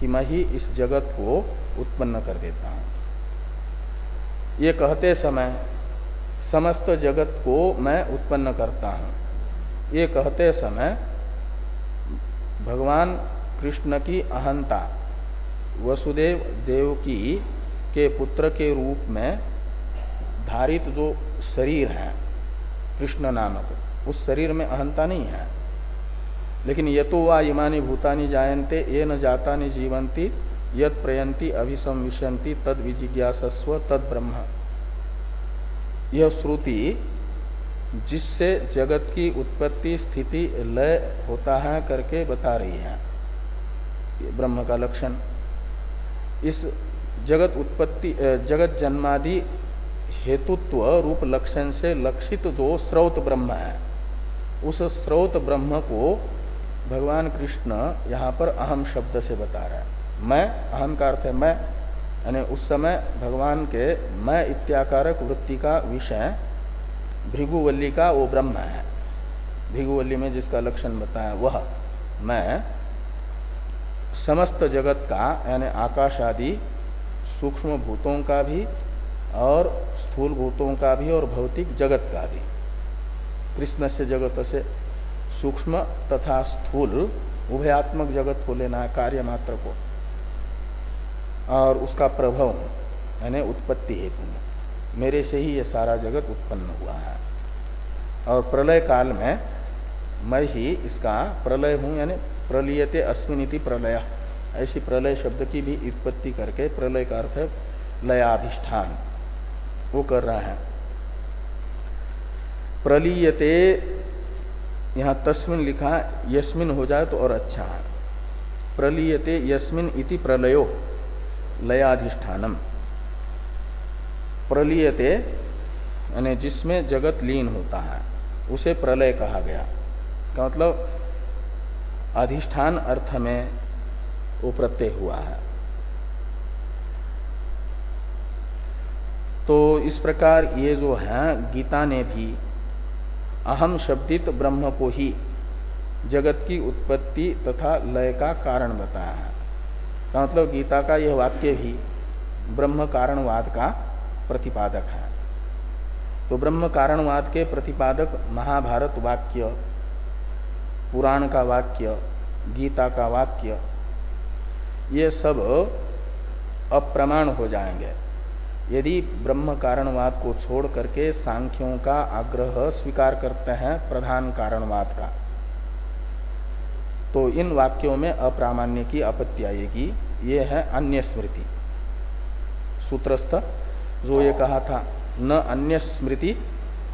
कि मैं ही इस जगत को उत्पन्न कर देता हूँ। ये कहते समय समस्त जगत को मैं उत्पन्न करता हूँ। ये कहते समय भगवान कृष्ण की अहंता, वसुदेव देव की, के पुत्र के रूप में धारित जो शरीर है, कृष्ण नामक, उस शरीर में अहंता नहीं है। लेकिन यतो वा इमानी भूतानी जायन्ते, ये न जाता जीवंती यद प्रयंती अभिसंविशंति तद विजिज्ञासस्व, तद ब्रह्म। यह श्रुति जिससे जगत की उत्पत्ति, स्थिति, लय होता है करके बता रही है। ब्रह्म का लक्षण। इस जगत उत्पत्ति जगत जन्मादि हेतुत्व रूप लक्षण से लक्षित जो स्रोत ब्रह्म है, उस स्रोत ब्रह्म को भगवान कृष्ण यहाँ पर अहम शब्द से बता रहा है। मैं अहम का अर्थ है मैं यानी उस समय भगवान के मैं इत्याकारक वृत्ति का विषय, भृगुवल्ली का वो ब्रह्म है। भृगुवल्ली में जिसका लक्षण बताया वह मैं, समस्त जगत का, यानी आकाश आदि सूक्ष्म भूतों का भी और स्थूल भूतों का भी और भौतिक जगत का भी। कृष्ण से जगत से सूक्ष्म तथा स्थूल, उभयात्मक जगत को लेना है, कार्य मात्र को। और उसका प्रभाव यानी उत्पत्ति हेतु मेरे से ही ये सारा जगत उत्पन्न हुआ है। और प्रलय काल में मैं ही इसका प्रलय हूँ, यानी प्रलियते अस्मिन प्रलय। ऐसी प्रलय शब्द की भी उत्पत्ति करके प्रलय का अर्थ है लयाधिष्ठान। वो कर रहा है। प्रलीयते, यहाँ तस्मिन लिखा, यस्मिन हो जाए तो और अच्छा है। प्रलीयते यस्मिन इति प्रलयो। लयाधिष्ठानम। प्रलियते, यानी जिसमें जगत लीन होता है, उसे प्रलय कहा गया। का मतलब अधिष्ठान अर्थ में वो प्रत्यय हुआ है। तो इस प्रकार ये जो है, गीता ने भी अहम शब्दित ब्रह्म को ही जगत की उत्पत्ति तथा लय का कारण बताया है। का मतलब गीता का यह वाक्य भी ब्रह्म कारणवाद का प्रतिपादक है। तो ब्रह्म कारणवाद के प्रतिपादक महाभारत वाक्य, पुराण का वाक्य, गीता का वाक्य, ये सब अप्रमाण हो जाएँगे। यदि ब्रह्म कारणवाद को छोड़ करके सांख्यों का आग्रह स्वीकार करते हैं प्रधान कारणवाद का तो इन वाक्यों में अप्रामाण्य की आपत्ति आएगी। ये है अन्य स्मृति सूत्रस्थ, जो ये कहा था, न अन्य स्मृति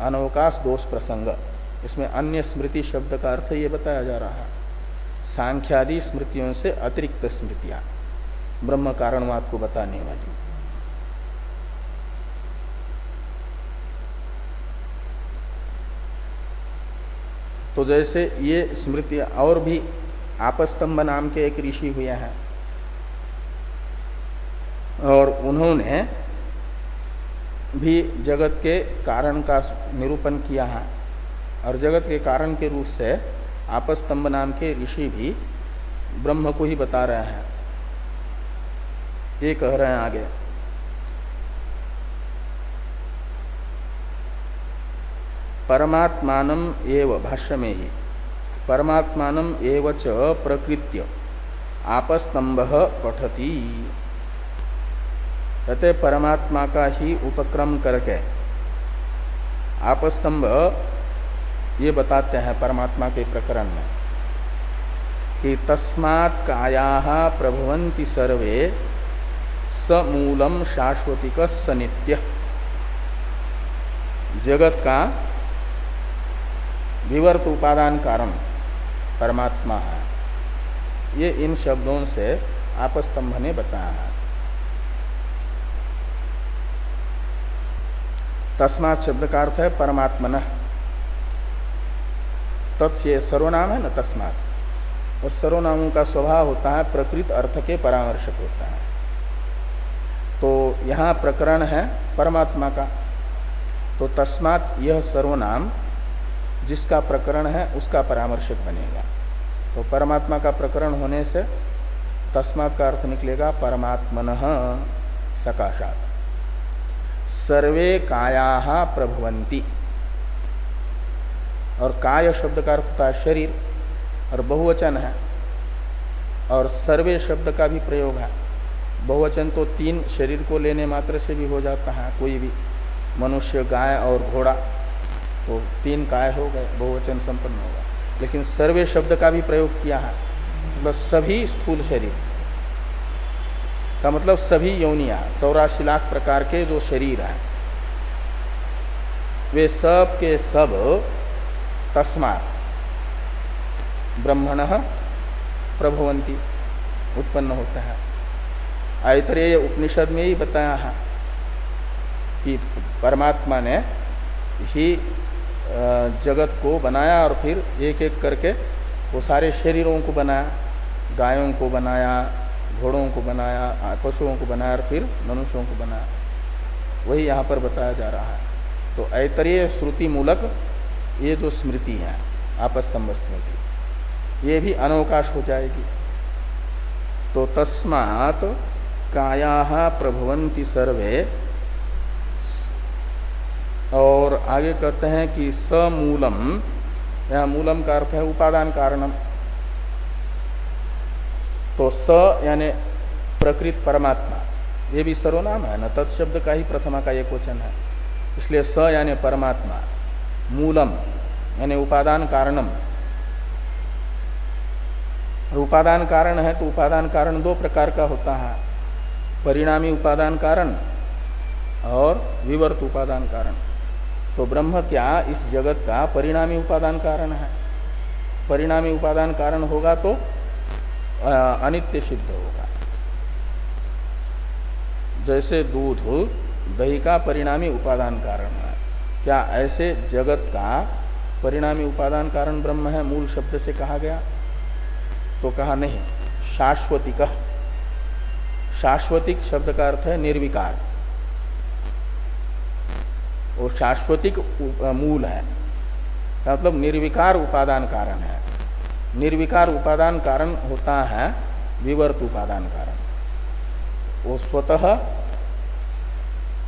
अनवकाश दोष प्रसंग। इसमें अन्य स्मृति शब्द का अर्थ ये बताया जा रहा है। सांख्यादि स्मृतियों से अतिरिक्त स्मृतियाँ, ब्रह्म कारणवाद को बताने वाली। तो जैसे ये स्मृति और भी आपस्तंभ नाम के एक ऋषि हुए हैं। और उन्होंने भी जगत के कारण का निरूपण किया है। और जगत के कारण के रूप से आपस्तंभ नाम के ऋषि भी ब्रह्म को ही बता रहे हैं। ये कह रहे हैं आगे। परमात्मान एव भाष्य में ही परमात्मान एव प्रकृत्य। आपस्तंभ पठती। कहते परमात्मा का ही उपक्रम करके आपस्तंभ, ये बताते हैं परमात्मा के प्रकरण में कि तस्मात् काया प्रभवंती सर्वे समूलम शाश्वतिक सनित्य जगत का विवर्त उपादान कारण परमात्मा है। ये इन शब्दों से आपस्तंभ ने बताया है। तस्मात शब्द का अर्थ है परमात्मन। तत् सर्वनाम है ना तस्मात। और सर्वनामों का स्वभाव होता है, प्रकृत अर्थ के परामर्शक होता है। तो यहाँ प्रकरण है परमात्मा का। तो तस्मात यह सर्वनाम जिसका प्रकरण है, उसका परामर्शक बनेगा। तो परमात्मा का प्रकरण होने से तस्मात का अर्थ निकलेगा, परमात्मन सकाशात। सर्वे काया प्रभुवंती और काय शब्द का अर्थ होता है शरीर, और बहुवचन है। और सर्वे शब्द का भी प्रयोग है। बहुवचन तो तीन शरीर को लेने मात्र से भी हो जाता है, कोई भी मनुष्य, गाय और घोड़ा। तो तीन काय हो गए, बहुवचन संपन्न होगा लेकिन सर्वे शब्द का भी प्रयोग किया है। बस सभी स्थूल शरीर। का मतलब सभी यौनिया, चौरासी लाख प्रकार के जो शरीर हैं, वे सब के सब तस्मात ब्रह्मण प्रभवंती उत्पन्न होता है। आयतरेय उपनिषद में ही बताया है कि परमात्मा ने ही जगत को बनाया और फिर एक एक करके वो सारे शरीरों को बनाया, गायों को बनाया, घोड़ों को बनाया पशुओं को बनाया और फिर मनुष्यों को बनाया। वही यहाँ पर बताया जा रहा है। तो ऐतरीय श्रुति मूलक ये जो स्मृति है, आपस्तंभ स्मृति, ये भी अनवकाश हो जाएगी। तो तस्मात काया प्रभवंती सर्वे और आगे कहते हैं कि समूलम, यहाँ मूलम का अर्थ है उपादान कारणम। तो स यानी प्रकृत परमात्मा, ये भी सर्वनाम है, न तत्शब्द का ही प्रथमा का एक वचन है। इसलिए स यानी परमात्मा, मूलम यानी उपादान कारणम। उपादान कारण है तो उपादान कारण दो प्रकार का होता है, परिणामी उपादान कारण और विवर्त उपादान कारण। तो ब्रह्म क्या इस जगत का परिणामी उपादान कारण है? परिणामी उपादान कारण होगा तो अनित्य सिद्ध होगा। जैसे दूध दही का परिणामी उपादान कारण है। क्या ऐसे जगत का परिणामी उपादान कारण ब्रह्म है? मूल शब्द से कहा गया। तो कहा नहीं, शाश्वतिक। शाश्वतिक शब्द का अर्थ है निर्विकार। वो शाश्वतिक मूल है। मतलब निर्विकार उपादान कारण है। निर्विकार उपादान कारण होता है विवर्त उपादान कारण। वो स्वतः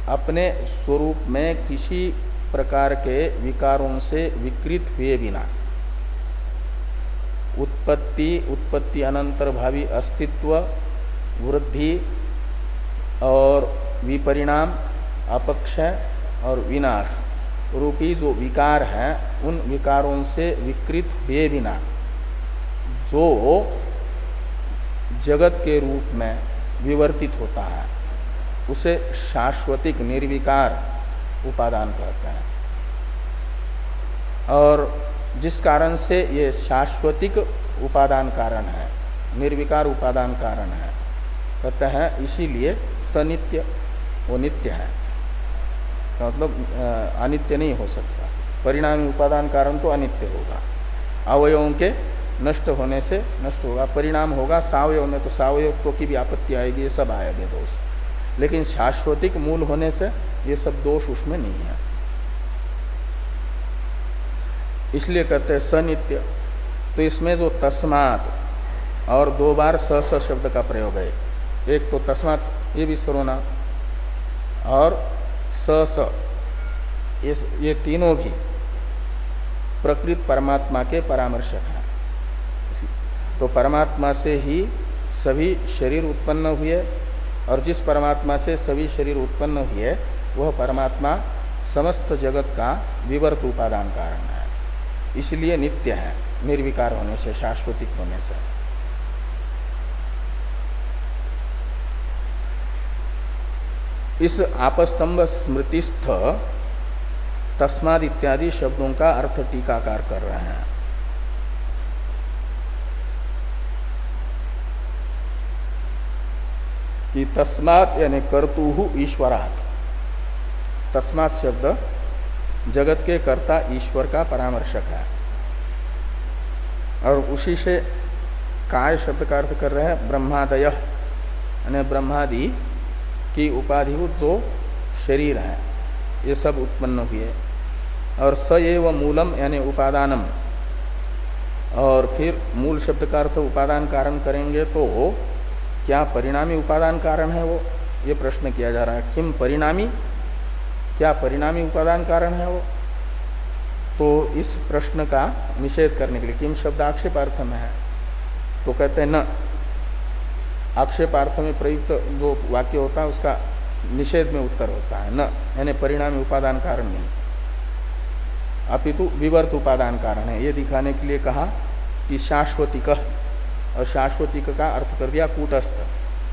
अपने स्वरूप में किसी प्रकार के विकारों से विकृत हुए बिना, उत्पत्ति उत्पत्ति अनंतर भावी अस्तित्व, वृद्धि और विपरिणाम अपक्षय और विनाश। रूपी जो विकार है, उन विकारों से विकृत हुए बिना, जो जगत के रूप में विवर्तित होता है, उसे शाश्वतिक निर्विकार उपादान कहते हैं। और जिस कारण से ये शाश्वतिक उपादान कारण है, निर्विकार उपादान कारण है, कहते हैं, इसीलिए सनित्य वो नित्य है। मतलब अनित्य नहीं हो सकता। परिणामी उपादान कारण तो अनित्य होगा। अवयवों के नष्ट होने से नष्ट होगा, परिणाम होगा, सावयव में तो सावयव की भी आपत्ति आएगी, ये सब आएँगे दोष। लेकिन शाश्वतिक मूल होने से ये सब दोष उसमें नहीं है। इसलिए कहते हैं सनित्य। तो इसमें जो तस्मात और दो बार स स शब्द का प्रयोग है। एक तो तस्मात, ये भी सरोना और स ये तीनों भी प्रकृत परमात्मा के परामर्शक हैं। तो परमात्मा से ही सभी शरीर उत्पन्न हुए और जिस परमात्मा से सभी शरीर उत्पन्न हुए, वह परमात्मा समस्त जगत का विवर्त उपादान कारण है। इसलिए नित्य है, निर्विकार होने से, शाश्वतिक होने से। इस आपस्तंभ स्मृतिस्थ तस्माद इत्यादि शब्दों का अर्थ टीकाकार कर रहे हैं। कि तस्मात यानी कर्तु ईश्वरात। तस्मात शब्द जगत के कर्ता ईश्वर का परामर्शक है। और उसी से काय शब्द का अर्थ कर रहे हैं? ब्रह्मादय। यानी ब्रह्मादि की उपाधिभूत जो शरीर है। ये सब उत्पन्न हुए। और स एव मूलम यानी उपादानम। और फिर मूल शब्द का अर्थ उपादान कारण करेंगे तो क्या परिणामी उपादान कारण है वो? ये प्रश्न किया जा रहा है। किम परिणामी? क्या परिणामी उपादान कारण है वो? तो इस प्रश्न का निषेध करने के लिए किम शब्द आक्षेपार्थ में है। तो कहते हैं न। आक्षेपार्थ में प्रयुक्त जो वाक्य होता है, उसका निषेध में उत्तर होता है। न, यानी परिणामी उपादान कारण नहीं। अपितु विवर्त उपादान कारण है। ये दिखाने के लिए कहा कि शाश्वतिक और शाश्वतिक का अर्थ कर दिया कूटस्थ।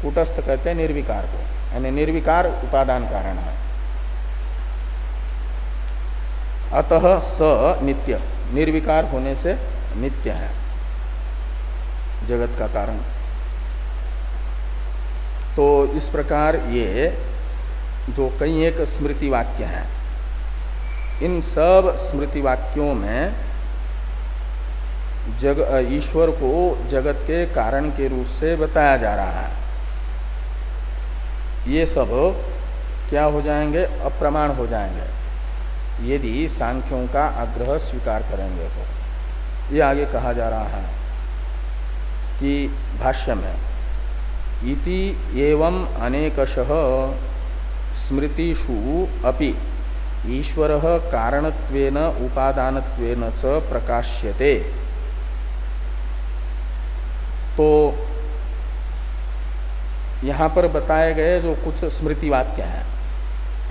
कूटस्थ कहते हैं निर्विकार को, यानी निर्विकार उपादान कारण है। अतः स नित्य, निर्विकार होने से नित्य है। जगत का कारण। तो इस प्रकार ये जो कई एक स्मृति वाक्य हैं, इन सब स्मृति वाक्यों में जग, ईश्वर को जगत के कारण के रूप से बताया जा रहा है। ये सब क्या हो जाएँगे? अप्रमाण हो जाएँगे। यदि सांख्यों का आग्रह स्वीकार करेंगे तो। ये आगे कहा जा रहा है कि भाष्य में इति एवं अनेकश स्मृतिषु अपि। ईश्वर कारणत्वेन, उपादानत्वेन च प्रकाश्यते। तो यहाँ पर बताए गए जो कुछ स्मृति वाक्य हैं,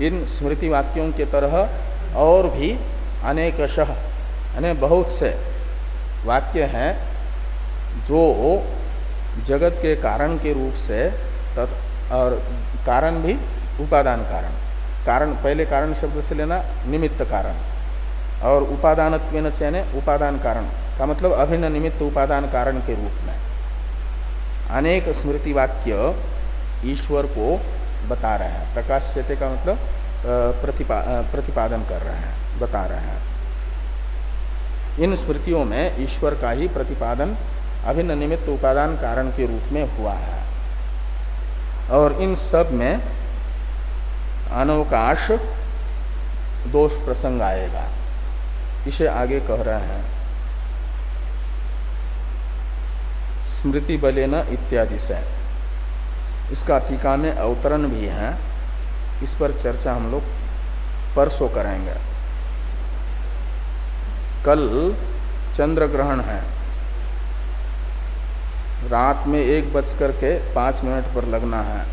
इन स्मृति वाक्यों के तरह और भी अनेक शह यानी बहुत से वाक्य हैं, जो जगत के कारण के रूप से तत् और कारण भी उपादान कारण। कारण पहले कारण शब्द से लेना निमित्त कारण। और उपादान यानी उपादान कारण। का मतलब अभिन्न निमित्त उपादान कारण के रूप में। अनेक स्मृति वाक्य ईश्वर को बता रहे हैं। प्रकाश प्रकाश्यते का मतलब प्रतिपा, प्रतिपादन कर रहे हैं बता रहे हैं। इन स्मृतियों में ईश्वर का ही प्रतिपादन अभिन्न निमित्त उपादान कारण के रूप में हुआ है। और इन सब में अनवकाश दोष प्रसंग आएगा। इसे आगे कह रहे हैं। स्मृति बलेन इत्यादि से। इसका टीका में अवतरण भी है। इस पर चर्चा हम लोग परसों करेंगे। कल चंद्र ग्रहण है। रात में एक बज करके पाँच मिनट पर लगना है।